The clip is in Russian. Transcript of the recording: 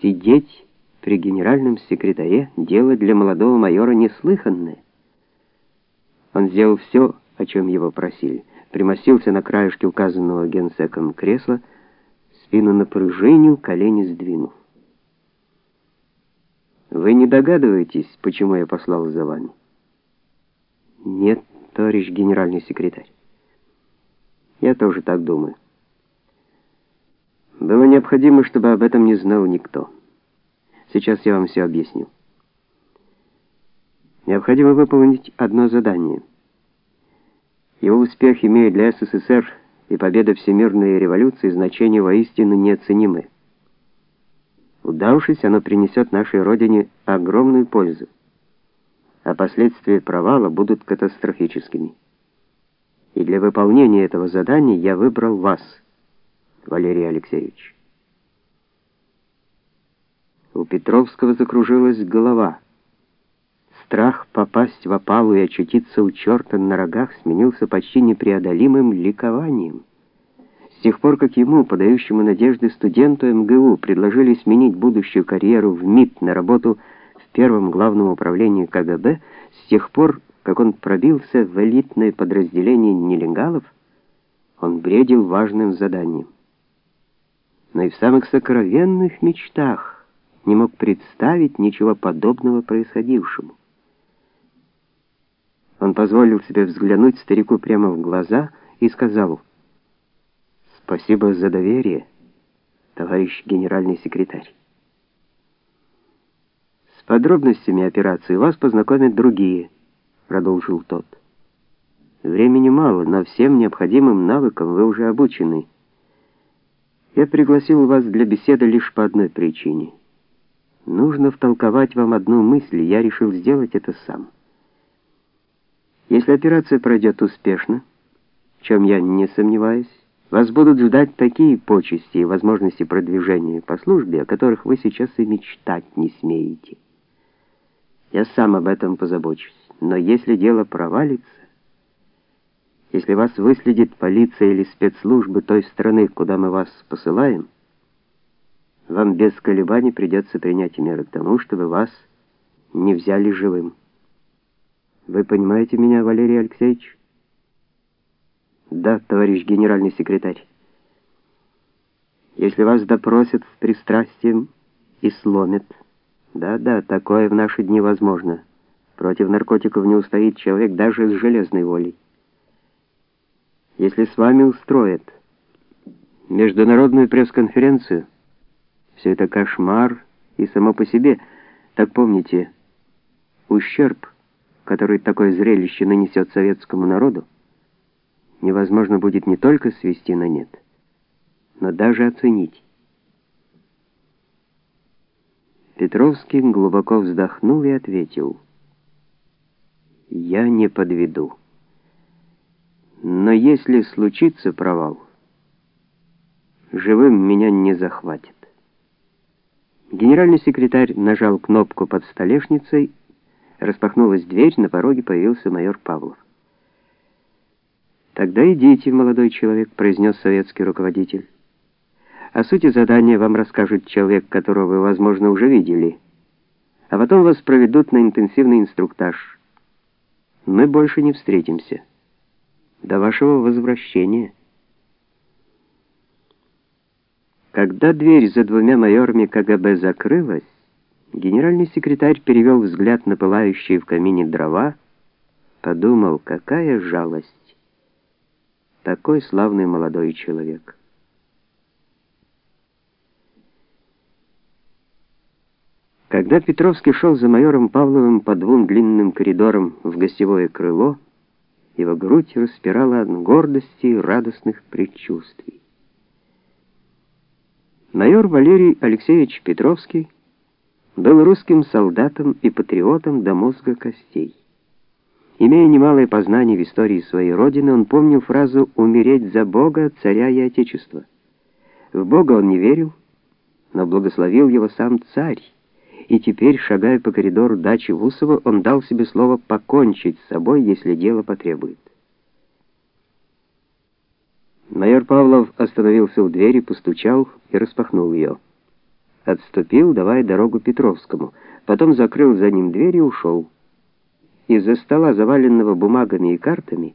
Сидеть при генеральном секретаре дело для молодого майора неслыханное. Он сделал все, о чем его просили. Примостился на краешке указанного генсеком кресла, спину напружинил, колени сдвинув. Вы не догадываетесь, почему я послал за вами? Нет, товарищ генеральный секретарь. Я тоже так думаю. Было необходимо, чтобы об этом не знал никто. Сейчас я вам все объясню. Необходимо выполнить одно задание. Его успех имеет для СССР и победа всемирной революции значение воистину неоценимое. Удавшись, оно принесет нашей родине огромную пользу, а последствия провала будут катастрофическими. И для выполнения этого задания я выбрал вас, Валерий Алексеевич. У Петровского закружилась голова. Страх попасть в опалу и очутиться у черта на рогах сменился почти непреодолимым ликованием. С тех пор, как ему, подающему надежды студенту МГУ, предложили сменить будущую карьеру в МИД на работу в первом главном управлении КГБ, с тех пор, как он пробился в элитное подразделение нелегалов, он бредил важным заданием. Но и в самых сокровенных мечтах не мог представить ничего подобного происходившему. Он позволил себе взглянуть старику прямо в глаза и сказал: Спасибо за доверие, товарищ генеральный секретарь. С подробностями операции вас познакомят другие, продолжил тот. Времени мало, но всем необходимым навыкам вы уже обучены. Я пригласил вас для беседы лишь по одной причине. Нужно втолковать вам одну мысль, я решил сделать это сам. Если операция пройдет успешно, в чем я не сомневаюсь, вас будут ждать такие почести и возможности продвижения по службе, о которых вы сейчас и мечтать не смеете. Я сам об этом позабочусь. Но если дело провалится, если вас выследит полиция или спецслужбы той страны, куда мы вас посылаем, вам без колебаний придется принять меры к тому, чтобы вас не взяли живым. Вы понимаете меня, Валерий Алексеевич? Да, товарищ генеральный секретарь. Если вас допросят с пристрастием и сломят. Да-да, такое в наши дни возможно. Против наркотиков не устоит человек даже с железной волей. Если с вами устроят международную пресс-конференцию, все это кошмар и само по себе, так помните, ущерб, который такое зрелище нанесет советскому народу, невозможно будет не только свести на нет, но даже оценить. Петровский глубоко вздохнул и ответил: "Я не подведу. Но если случится провал, живым меня не захватит". Генеральный секретарь нажал кнопку под столешницей, распахнулась дверь, на пороге появился майор Павлов. Тогда идите, молодой человек, произнес советский руководитель. О сути задания вам расскажет человек, которого вы, возможно, уже видели. А потом вас проведут на интенсивный инструктаж. Мы больше не встретимся. До вашего возвращения. Когда дверь за двумя майорами КГБ закрылась, генеральный секретарь перевел взгляд на пылающие в камине дрова, подумал, какая жалость. Такой славный молодой человек. Когда Петровский шел за майором Павловым по двум длинным коридорам в гостевое крыло, его грудь распирала от гордости и радостных предчувствий. Майор Валерий Алексеевич Петровский был русским солдатом и патриотом до мозга костей. Имея немалое познание в истории своей родины, он помнил фразу «умереть за Бога, царя и Отечества». В Бога он не верил, но благословил его сам царь, и теперь, шагая по коридору дачи Вусова, он дал себе слово покончить с собой, если дело потребует. Майор Павлов остановился у двери, постучал и распахнул ее. отступил, давая дорогу Петровскому, потом закрыл за ним дверь и ушел. Из-за стола, заваленного бумагами и картами,